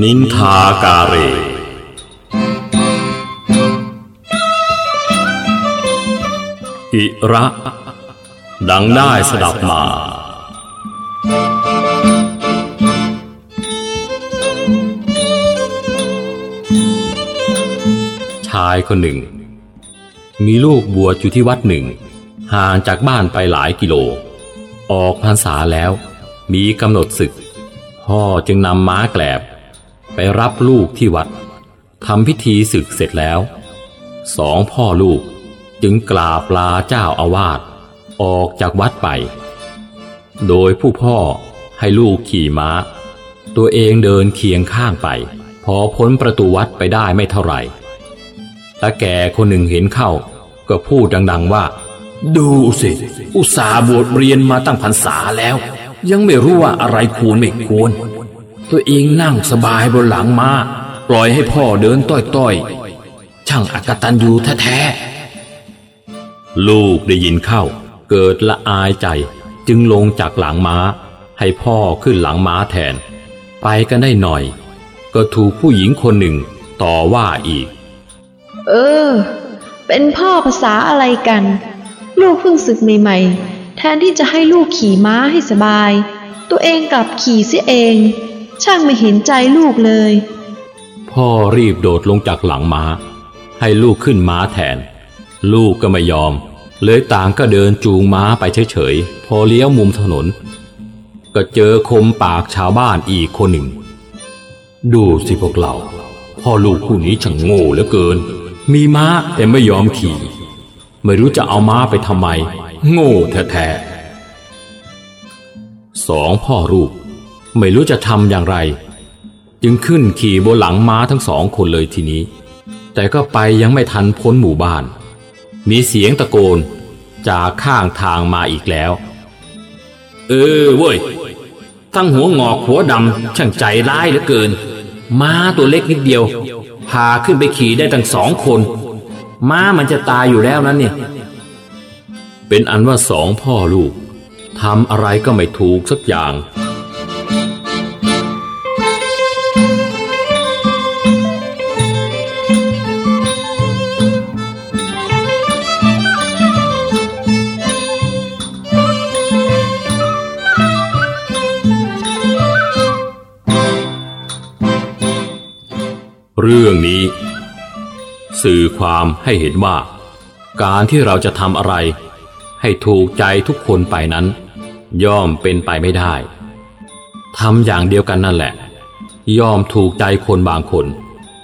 นินทากาเรอิระ ดังได้สดับมา ชายคนหนึ่ง มีลูกบวชอยู่ที่วัดหนึ่ง ห่างจากบ้านไปหลายกิโล ออกพรรษาแล้ว มีกำหนดศึก พ่อจึงนำม้าแกลบ ไปรับลูกที่วัดทำพิธีศึกเสร็จแล้ว สองพ่อลูกจึงกราบลาเจ้าอาวาสออกจากวัดไป โดยผู้พ่อให้ลูกขี่ม้า ตัวเองเดินเคียงข้างไป พอพ้นประตูวัดไปได้ไม่เท่าไหร่ตาแก่คนหนึ่งเห็นเข้า ก็พูดดัง ๆว่า ดูสิ อุตสาบวชเรียนมาตั้งพรรษาแล้ว ยังไม่รู้ว่าอะไรควรไม่ควร ตัวเองนั่งสบายบนหลังมา้า ปล่อยให้พ่อเดินต้อยๆ ช่างอักตันยูแท้ๆ ลูกได้ยินเข้า เกิดละอายใจจึงลงจากหลังม้า ให้พ่อขึ้นหลังม้าแทน ไปกันได้หน่อย ก็ถูกผู้หญิงคนหนึ่งต่อว่าอีก เออ เป็นพ่อภาษาอะไรกัน ลูกเพิ่งศึกใหม่ๆ แทนที่จะให้ลูกขี่ม้าให้สบาย ตัวเองกลับขี่เสียเอง ช่างไม่เห็นใจลูกเลย พ่อรีบโดดลงจากหลังม้า ให้ลูกขึ้นม้าแทน ลูกก็ไม่ยอม เลยต่างก็เดินจูงม้าไปเฉยๆ พอเลี้ยวมุมถนน ก็เจอคมปากชาวบ้านอีกคนหนึ่ง ดูสิพวกเรา พ่อลูกคู่นี้ช่างโง่เหลือเกิน มีม้าแต่ไม่ยอมขี่ ไม่รู้จะเอาม้าไปทำไม โง่แท้ๆสองพ่อลูก ไม่รู้จะทำอย่างไร จึงขึ้นขี่บนหลังม้าทั้งสองคนเลยทีนี้ แต่ก็ไปยังไม่ทันพ้นหมู่บ้าน มีเสียงตะโกนจากข้างทางมาอีกแล้ว เออเว้ย ทั้งหัวงอกหัวดำช่างใจร้ายเหลือเกิน ม้าตัวเล็กนิดเดียว พาขึ้นไปขี่ได้ตั้งสองคน ม้ามันจะตายอยู่แล้วนั้นเนี่ย เป็นอันว่าสองพ่อลูกทำอะไรก็ไม่ถูกสักอย่าง เรื่องนี้ สื่อความให้เห็นว่า การที่เราจะทำอะไร ให้ถูกใจทุกคนไปนั้น ย่อมเป็นไปไม่ได้ทำอย่างเดียวกันนั่นแหละ ย่อมถูกใจคนบางคน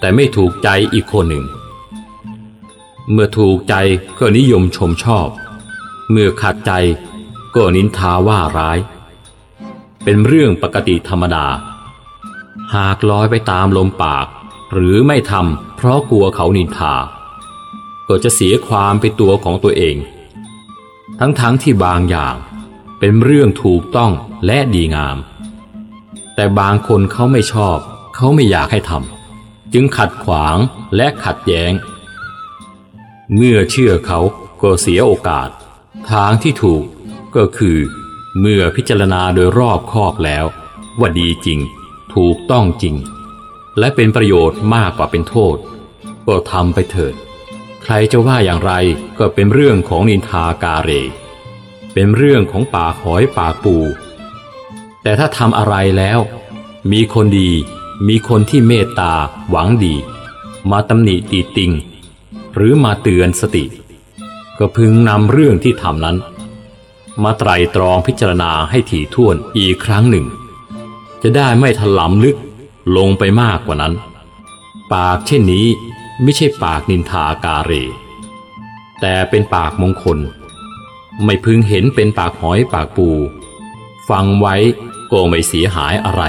แต่ไม่ถูกใจอีกคนหนึ่ง เมื่อถูกใจก็นิยมชมชอบ เมื่อขัดใจก็นินทาว่าร้าย เป็นเรื่องปกติธรรมดา หากลอยไปตามลมปาก หรือไม่ทำเพราะกลัวเขานินทา ก็จะเสียความเป็นตัวของตัวเอง ทั้งๆทที่บางอย่างเป็นเรื่องถูกต้องและดีงาม แต่บางคนเขาไม่ชอบ เขาไม่อยากให้ทำจึงขัดขวางและขัดแย้ง เมื่อเชื่อเขาก็เสียโอกาส ทางที่ถูกก็คือ เมื่อพิจารณาโดยรอบคอบแล้ว ว่าดีจริง ถูกต้องจริง และเป็นประโยชน์มากกว่าเป็นโทษ ก็ทำไปเถิด ใครจะว่าอย่างไรก็เป็นเรื่องของนินทากาเร เป็นเรื่องของป่าหอยป่าปู แต่ถ้าทำอะไรแล้ว มีคนดี มีคนที่เมตตาหวังดี มาตำหนิตีติง หรือมาเตือนสติ ก็พึงนำเรื่องที่ทำนั้น มาไตรตรองพิจารณาให้ถี่ถ้วนอีกครั้งหนึ่ง จะได้ไม่ถลำลึก ลงไปมากกว่านั้น ปากเช่นนี้ไม่ใช่ปากนินทากาเร แต่เป็นปากมงคล ไม่พึงเห็นเป็นปากหอยปากปู ฟังไว้ก็ไม่เสียหายอะไร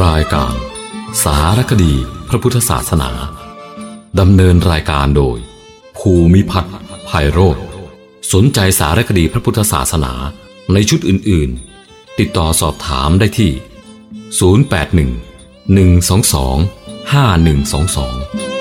รายการ สารคดีพระพุทธศาสนา ดำเนินรายการโดย ภูมิพัฒน์ไพโรธสนใจสารคดีพระพุทธศาสนาในชุดอื่น ๆ ติดต่อสอบถามได้ที่ 081 122 5122